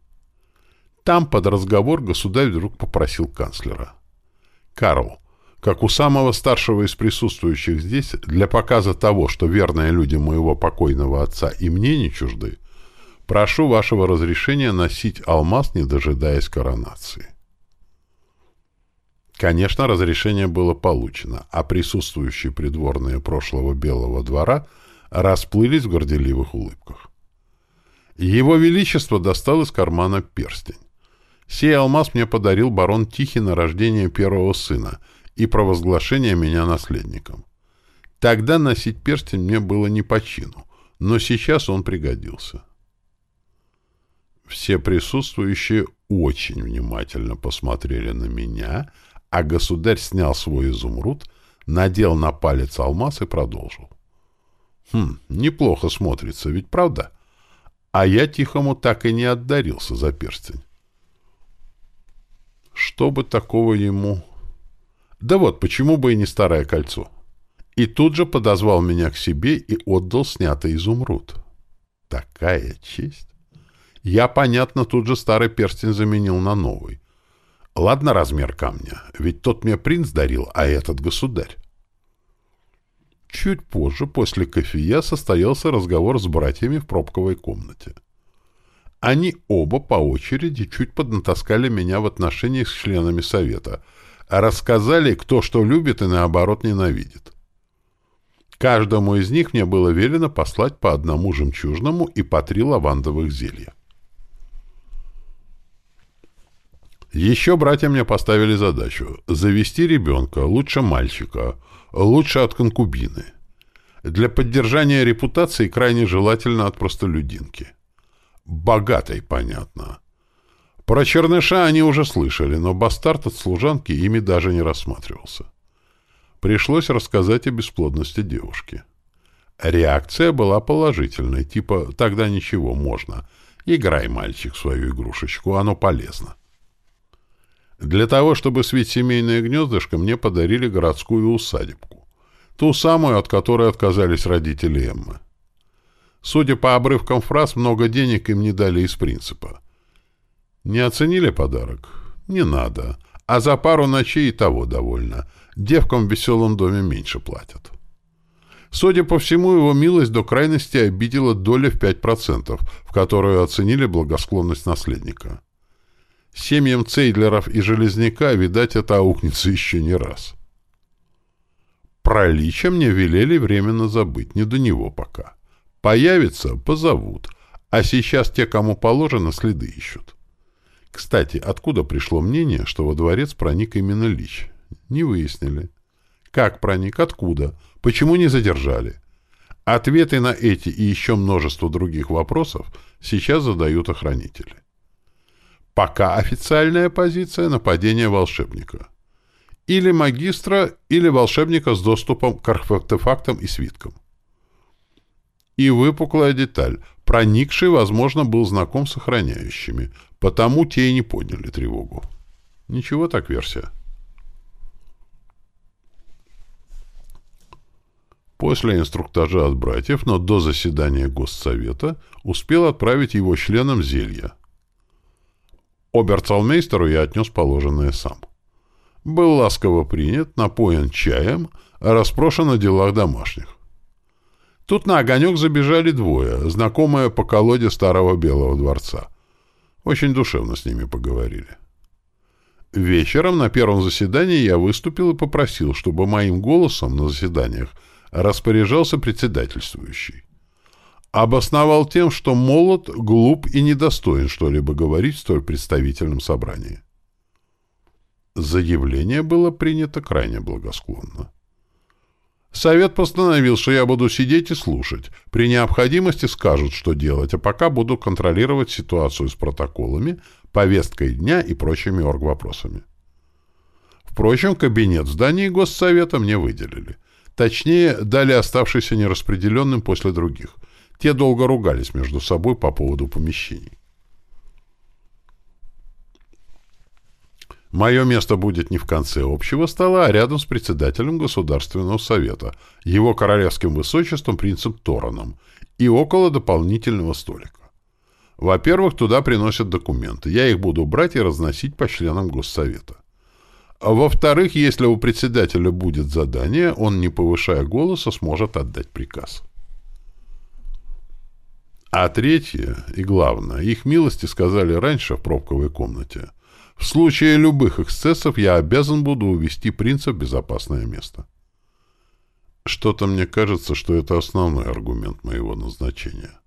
Там под разговор государь вдруг попросил канцлера. «Карл, как у самого старшего из присутствующих здесь, для показа того, что верные люди моего покойного отца и мне не чужды, прошу вашего разрешения носить алмаз, не дожидаясь коронации». Конечно, разрешение было получено, а присутствующие придворные прошлого Белого двора расплылись в горделивых улыбках. Его Величество достал из кармана перстень. Сей алмаз мне подарил барон Тихий на рождение первого сына и провозглашение меня наследником. Тогда носить перстень мне было не по чину, но сейчас он пригодился. Все присутствующие очень внимательно посмотрели на меня, а государь снял свой изумруд, надел на палец алмаз и продолжил. Хм, неплохо смотрится, ведь правда? А я Тихому так и не отдарился за перстень. Что бы такого ему... Да вот, почему бы и не старое кольцо? И тут же подозвал меня к себе и отдал снятый изумруд. Такая честь! Я, понятно, тут же старый перстень заменил на новый. Ладно размер камня, ведь тот мне принц дарил, а этот государь. Чуть позже, после кофея, состоялся разговор с братьями в пробковой комнате. Они оба по очереди чуть поднатаскали меня в отношениях с членами совета, а рассказали, кто что любит и, наоборот, ненавидит. Каждому из них мне было велено послать по одному жемчужному и по три лавандовых зелья. Еще братья мне поставили задачу — завести ребенка, лучше мальчика, лучше от конкубины. Для поддержания репутации крайне желательно от простолюдинки. Богатой, понятно. Про черныша они уже слышали, но бастард от служанки ими даже не рассматривался. Пришлось рассказать о бесплодности девушки. Реакция была положительной, типа «тогда ничего, можно». Играй, мальчик, свою игрушечку, оно полезно. Для того, чтобы свить семейное гнездышко, мне подарили городскую усадебку. Ту самую, от которой отказались родители Эммы. Судя по обрывкам фраз, много денег им не дали из принципа. Не оценили подарок? Не надо. А за пару ночей и того довольно. Девкам в веселом доме меньше платят. Судя по всему, его милость до крайности обидела доля в 5%, в которую оценили благосклонность наследника. Семьям Цейдлеров и Железняка, видать, это аукнется еще не раз. Про Лича мне велели временно забыть, не до него пока. Появится — позовут, а сейчас те, кому положено, следы ищут. Кстати, откуда пришло мнение, что во дворец проник именно Лич? Не выяснили. Как проник, откуда, почему не задержали? Ответы на эти и еще множество других вопросов сейчас задают охранители. Пока официальная позиция нападения волшебника. Или магистра, или волшебника с доступом к артефактам и свиткам. И выпуклая деталь. Проникший, возможно, был знаком с охраняющими, потому те и не подняли тревогу. Ничего так версия. После инструктажа от братьев, но до заседания Госсовета, успел отправить его членам зелья — Оберцалмейстеру я отнес положенное сам. Был ласково принят, напоен чаем, расспрошен о делах домашних. Тут на огонек забежали двое, знакомые по колоде старого Белого дворца. Очень душевно с ними поговорили. Вечером на первом заседании я выступил и попросил, чтобы моим голосом на заседаниях распоряжался председательствующий обосновал тем, что молод, глуп и недостоин что-либо говорить в столь представительном собрании. Заявление было принято крайне благосклонно. Совет постановил, что я буду сидеть и слушать. При необходимости скажут, что делать, а пока буду контролировать ситуацию с протоколами, повесткой дня и прочими оргвопросами. Впрочем, кабинет в здании Госсовета мне выделили. Точнее, дали оставшийся нераспределенным после других. Те долго ругались между собой по поводу помещений. Мое место будет не в конце общего стола, а рядом с председателем Государственного совета, его королевским высочеством принцем Тороном, и около дополнительного столика. Во-первых, туда приносят документы. Я их буду брать и разносить по членам Госсовета. Во-вторых, если у председателя будет задание, он, не повышая голоса, сможет отдать приказ. А третье и главное, их милости сказали раньше в пробковой комнате – в случае любых эксцессов я обязан буду увести принца в безопасное место. Что-то мне кажется, что это основной аргумент моего назначения.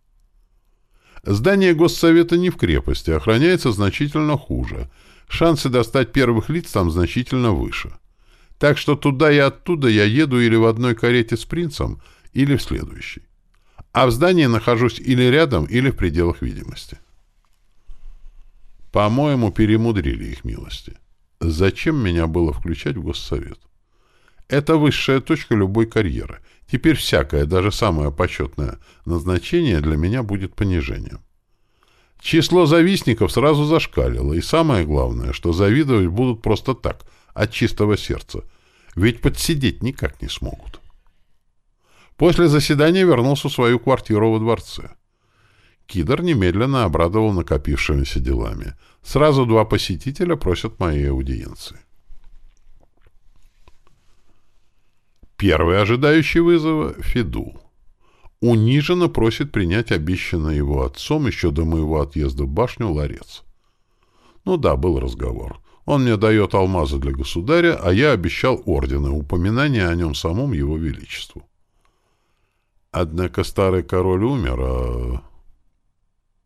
Здание Госсовета не в крепости, охраняется значительно хуже. Шансы достать первых лиц там значительно выше. Так что туда и оттуда я еду или в одной карете с принцем, или в следующей. А в здании нахожусь или рядом, или в пределах видимости. По-моему, перемудрили их милости. Зачем меня было включать в Госсовет? Это высшая точка любой карьеры. Теперь всякое, даже самое почетное назначение для меня будет понижением. Число завистников сразу зашкалило, и самое главное, что завидовать будут просто так, от чистого сердца, ведь подсидеть никак не смогут. После заседания вернулся в свою квартиру во дворце. Кидр немедленно обрадовал накопившимися делами. Сразу два посетителя просят моей аудиенции. Первый ожидающий вызова — Федул. Униженно просит принять обещанный его отцом еще до моего отъезда в башню ларец. Ну да, был разговор. Он мне дает алмазы для государя, а я обещал ордены, упоминание о нем самом его величеству. Однако старый король умер, а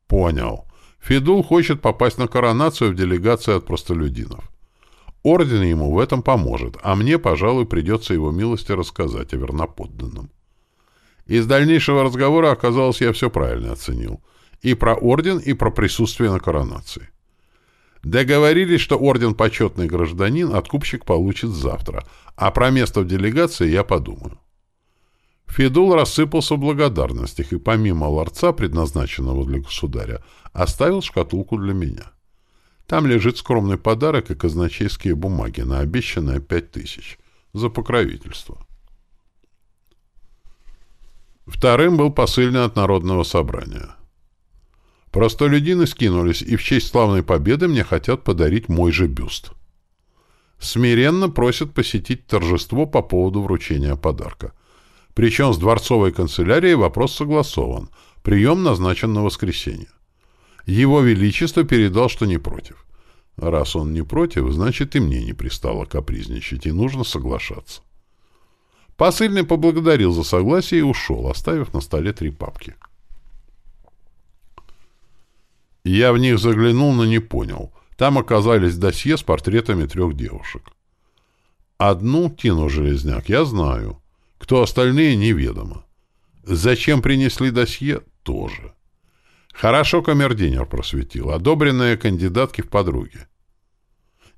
Понял. Федул хочет попасть на коронацию в делегацию от простолюдинов. Орден ему в этом поможет, а мне, пожалуй, придется его милости рассказать о верноподданном. Из дальнейшего разговора оказалось, я все правильно оценил. И про орден, и про присутствие на коронации. Договорились, что орден почетный гражданин откупщик получит завтра, а про место в делегации я подумаю. Федул рассыпался в благодарностях и помимо ларца, предназначенного для государя, оставил шкатулку для меня. Там лежит скромный подарок и казначейские бумаги на обещанное пять тысяч за покровительство. Вторым был посыльный от Народного собрания. Простолюдины скинулись и в честь славной победы мне хотят подарить мой же бюст. Смиренно просят посетить торжество по поводу вручения подарка. Причем с дворцовой канцелярией вопрос согласован. Прием назначен на воскресенье. Его Величество передал, что не против. Раз он не против, значит и мне не пристало капризничать, и нужно соглашаться. Посыльный поблагодарил за согласие и ушел, оставив на столе три папки. Я в них заглянул, но не понял. Там оказались досье с портретами трех девушек. Одну, Тину Железняк, я знаю. Кто остальные, неведомо. Зачем принесли досье, тоже. Хорошо камердинер просветил, одобренные кандидатки в подруги.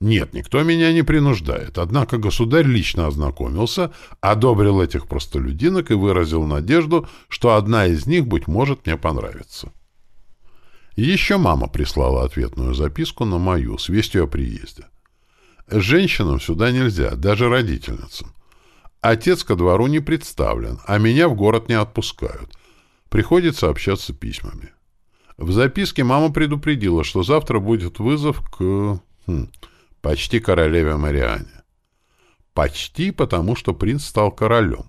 Нет, никто меня не принуждает, однако государь лично ознакомился, одобрил этих простолюдинок и выразил надежду, что одна из них, быть может, мне понравится. Еще мама прислала ответную записку на мою с вестью о приезде. Женщинам сюда нельзя, даже родительницам. Отец ко двору не представлен, а меня в город не отпускают. Приходится общаться письмами. В записке мама предупредила, что завтра будет вызов к... Хм, почти королеве Мариане. Почти потому, что принц стал королем,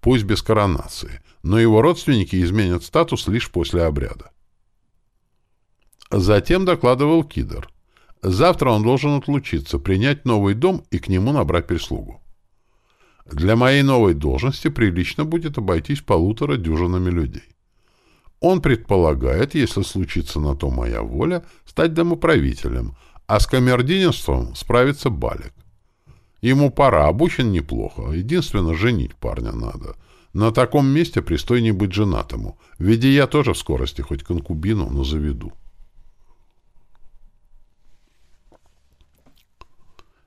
пусть без коронации, но его родственники изменят статус лишь после обряда. Затем докладывал Кидр. Завтра он должен отлучиться, принять новый дом и к нему набрать прислугу. Для моей новой должности прилично будет обойтись полутора дюжинами людей. Он предполагает, если случится на то моя воля, стать домоправителем, а с камердинерством справится Балик. Ему пора, обучен неплохо, единственно, женить парня надо. На таком месте пристойнее быть женатому, ведь и я тоже в скорости хоть конкубину, но заведу.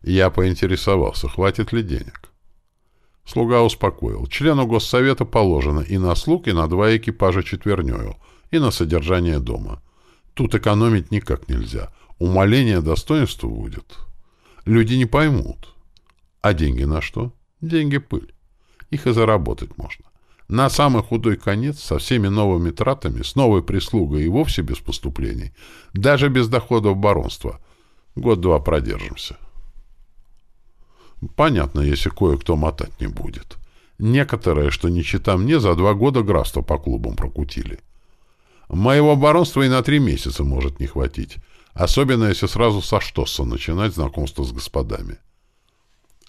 Я поинтересовался, хватит ли денег. Слуга успокоил. Члену госсовета положено и на слуг, и на два экипажа четвернёю, и на содержание дома. Тут экономить никак нельзя. Умаление достоинства будет. Люди не поймут. А деньги на что? Деньги пыль. Их и заработать можно. На самый худой конец, со всеми новыми тратами, с новой прислугой и вовсе без поступлений, даже без доходов баронства, год-два продержимся. Понятно, если кое-кто мотать не будет. Некоторые, что не чита мне, за два года графство по клубам прокутили. Моего баронства и на три месяца может не хватить, особенно если сразу со Штосса начинать знакомство с господами.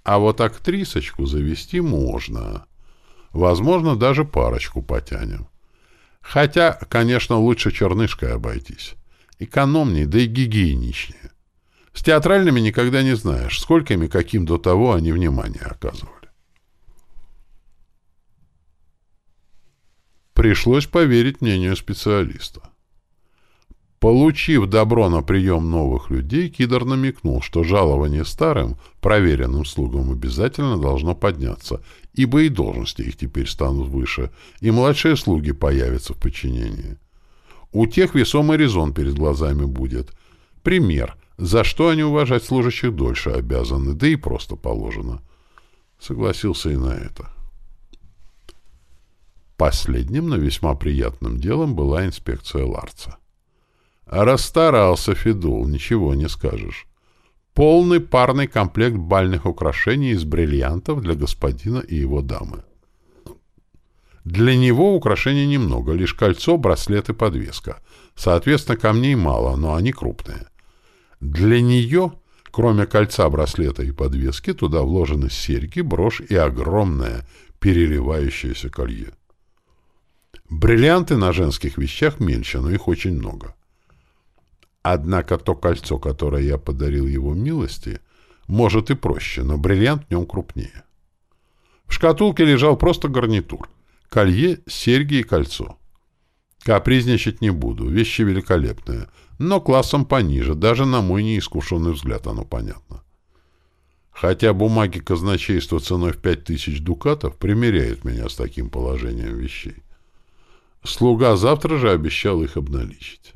А вот актрисочку завести можно. Возможно, даже парочку потянем. Хотя, конечно, лучше чернышкой обойтись. Экономнее, да и гигиеничнее. С театральными никогда не знаешь, сколькими каким до того они внимание оказывали. Пришлось поверить мнению специалиста. Получив добро на прием новых людей, Кидр намекнул, что жалование старым, проверенным слугам обязательно должно подняться, ибо и должности их теперь станут выше, и младшие слуги появятся в подчинении. У тех весомый резон перед глазами будет. Пример, за что они уважать служащих дольше обязаны, да и просто положено. Согласился и на это. Последним, но весьма приятным делом была инспекция Ларца. Расстарался Федул, ничего не скажешь. Полный парный комплект бальных украшений из бриллиантов для господина и его дамы. Для него украшений немного, лишь кольцо, браслет и подвеска. Соответственно, камней мало, но они крупные. Для нее, кроме кольца, браслета и подвески, туда вложены серьги, брошь и огромное переливающееся колье. Бриллианты на женских вещах меньше, но их очень много. Однако то кольцо, которое я подарил его милости, может и проще, но бриллиант в нем крупнее. В шкатулке лежал просто гарнитур. Колье, серьги и кольцо. Капризничать не буду, вещи великолепные, но классом пониже, даже на мой неискушенный взгляд оно понятно. Хотя бумаги казначейства ценой в пять тысяч дукатов примеряют меня с таким положением вещей. Слуга завтра же обещал их обналичить.